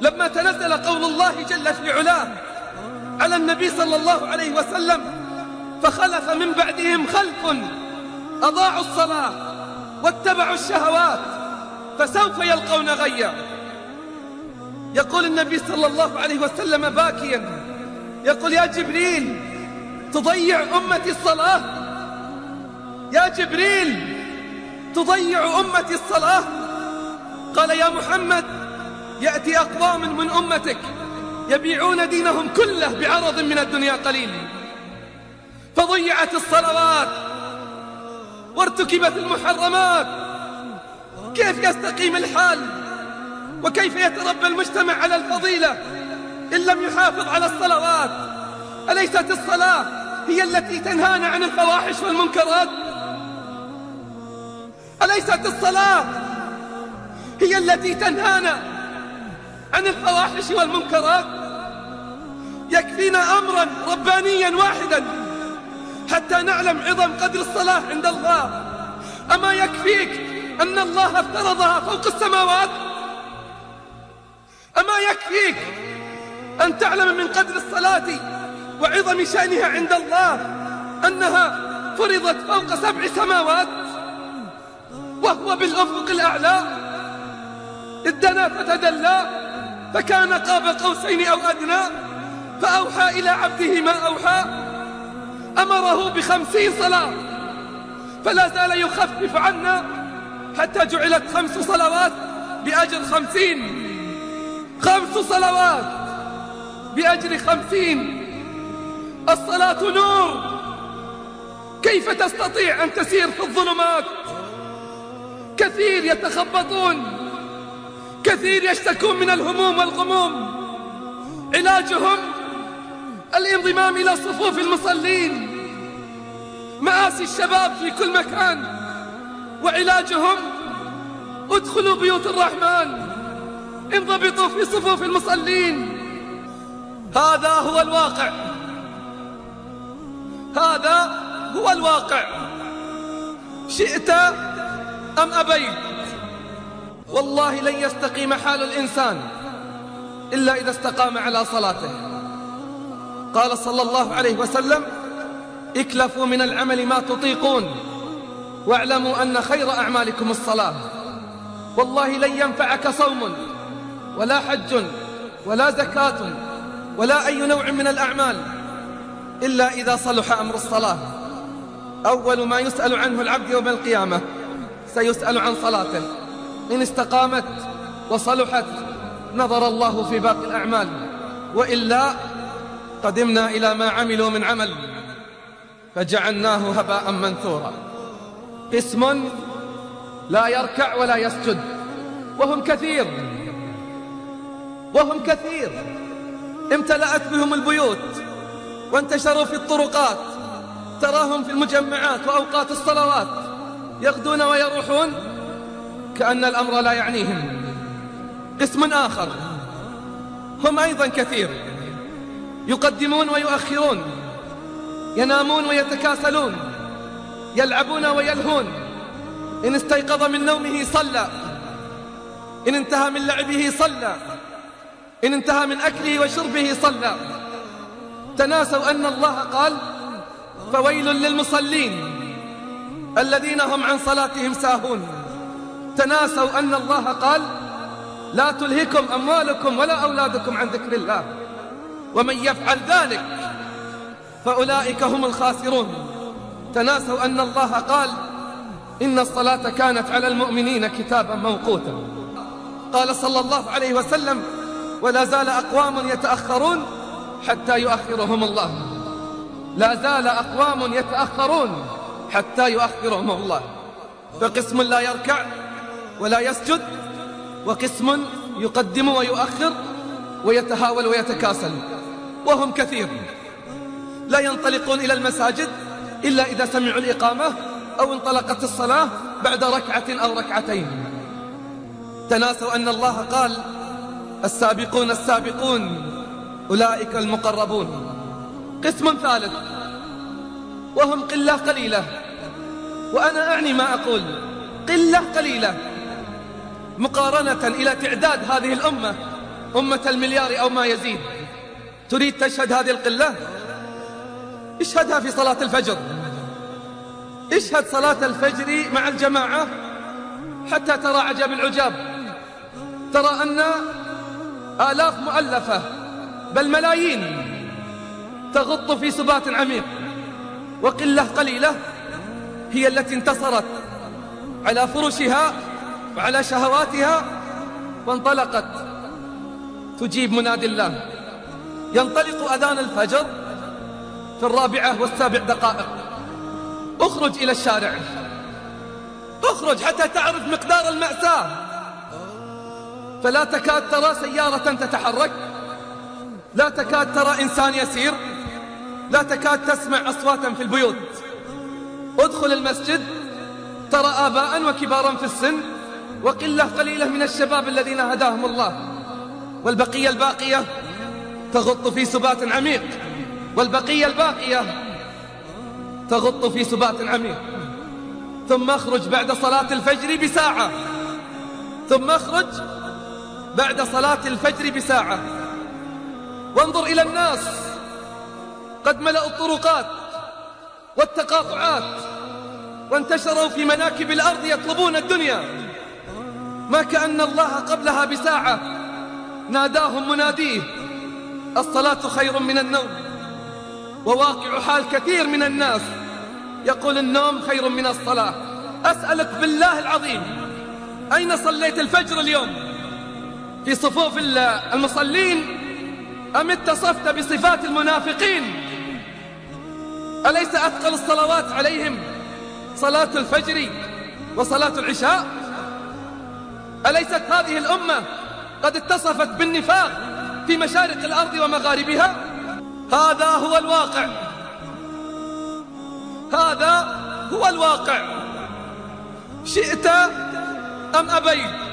لما تنزل قول الله جل في علاه على النبي صلى الله عليه وسلم فخلف من بعدهم خلف أضاعوا الصلاة واتبعوا الشهوات فسوف يلقون غيا. يقول النبي صلى الله عليه وسلم باكيا يقول يا جبريل تضيع أمتي الصلاة؟ يا جبريل تضيع أمتي الصلاة؟ قال يا محمد يأتي أقوام من أمتك يبيعون دينهم كله بعرض من الدنيا قليل. فضيعت الصلوات وارتكبت المحرمات. كيف يستقيم الحال؟ وكيف يتربى المجتمع على الفضيلة إن لم يحافظ على الصلوات؟ أليست الصلاة هي التي تنهانا عن الفواحش والمنكرات؟ أليست الصلاة هي التي تنهانا عن الفواحش والمنكرات. يكفينا أمرا ربانيا واحدا حتى نعلم عظم قدر الصلاة عند الله. أما يكفيك أن الله افترضها فوق السماوات؟ أما يكفيك أن تعلم من قدر الصلاة وعظم شأنها عند الله أنها فرضت فوق سبع سماوات وهو بالأفق الأعلى. ادنا فتدلى. فكان قاب قوسين أو أدنى فأوحى إلى عبده ما أوحى. أمره بخمسين صلاة. فلا زال يخفف عنا حتى جعلت خمس صلوات بأجر خمسين. خمس صلوات بأجر خمسين. الصلاة نور. كيف تستطيع أن تسير في الظلمات؟ كثير يتخبطون. كثير يشتكون من الهموم والغموم. علاجهم الانضمام إلى صفوف المصلين. مآسي الشباب في كل مكان. وعلاجهم ادخلوا بيوت الرحمن. انضبطوا في صفوف المصلين. هذا هو الواقع. هذا هو الواقع. شئت أم أبيت؟ والله لن يستقيم حال الإنسان إلا إذا استقام على صلاته. قال صلى الله عليه وسلم اكلفوا من العمل ما تطيقون واعلموا أن خير أعمالكم الصلاة. والله لن ينفعك صوم ولا حج ولا زكاة ولا أي نوع من الأعمال إلا إذا صلح أمر الصلاة. أول ما يسأل عنه العبد يوم القيامة سيسأل عن صلاته. إن استقامت وصلحت نظر الله في باقي الأعمال وإلا قدمنا إلى ما عملوا من عمل فجعلناه هباء منثورا. قسم لا يركع ولا يسجد وهم كثير وهم كثير. امتلأت بهم البيوت وانتشروا في الطرقات تراهم في المجمعات وأوقات الصلوات يغدون ويروحون كأن الأمر لا يعنيهم. قسم آخر. هم أيضا كثير. يقدمون ويؤخرون. ينامون ويتكاسلون. يلعبون ويلهون. إن استيقظ من نومه صلى. إن انتهى من لعبه صلى. إن انتهى من أكله وشربه صلى. تناسوا أن الله قال فويل للمصلين الذين هم عن صلاتهم ساهون. تناسوا أن الله قال لا تلهكم أموالكم ولا أولادكم عن ذكر الله ومن يفعل ذلك فأولئك هم الخاسرون تناسوا أن الله قال إن الصلاة كانت على المؤمنين كتابا موقوتا قال صلى الله عليه وسلم ولا زال أقوام يتأخرون حتى يؤخرهم الله لا زال أقوام يتأخرون حتى يؤخرهم الله فقسم لا يركع ولا يسجد وقسم يقدم ويؤخر ويتهاول ويتكاسل وهم كثير. لا ينطلقون إلى المساجد إلا إذا سمعوا الإقامة أو انطلقت الصلاة بعد ركعة أو ركعتين. تناسوا أن الله قال السابقون السابقون أولئك المقربون. قسم ثالث وهم قلة قليلة. وأنا أعني ما أقول قلة قليلة. مقارنة إلى تعداد هذه الأمة أمة المليار أو ما يزيد. تريد تشهد هذه القلة؟ اشهدها في صلاة الفجر. اشهد صلاة الفجر مع الجماعة حتى ترى عجب العجاب. ترى أن آلاف مؤلفة بل ملايين تغط في سبات عميق. وقلة قليلة هي التي انتصرت على فرشها وعلى شهواتها وانطلقت تجيب منادي الله. ينطلق أذان الفجر في الرابعة والسابع دقائق. اخرج إلى الشارع. اخرج حتى تعرف مقدار المأساة. فلا تكاد ترى سيارة تتحرك. لا تكاد ترى إنسان يسير. لا تكاد تسمع أصواتا في البيوت. ادخل المسجد. ترى آباء وكبارا في السن. وقلة قليلة من الشباب الذين هداهم الله. والبقية الباقية تغط في سبات عميق. والبقية الباقية تغط في سبات عميق. ثم اخرج بعد صلاة الفجر بساعة. ثم اخرج بعد صلاة الفجر بساعة. وانظر إلى الناس. قد ملأوا الطرقات والتقاطعات وانتشروا في مناكب الأرض يطلبون الدنيا. ما كأن الله قبلها بساعة. ناداهم مناديه. الصلاة خير من النوم. وواقع حال كثير من الناس. يقول النوم خير من الصلاة. أسألك بالله العظيم أين صليت الفجر اليوم؟ في صفوف المصلين؟ أم اتصفت بصفات المنافقين؟ أليس أثقل الصلوات عليهم؟ صلاة الفجر وصلاة العشاء؟ أليست هذه الأمة قد اتصفت بالنفاق في مشارق الأرض ومغاربها؟ هذا هو الواقع. هذا هو الواقع. شئت أم أبيت؟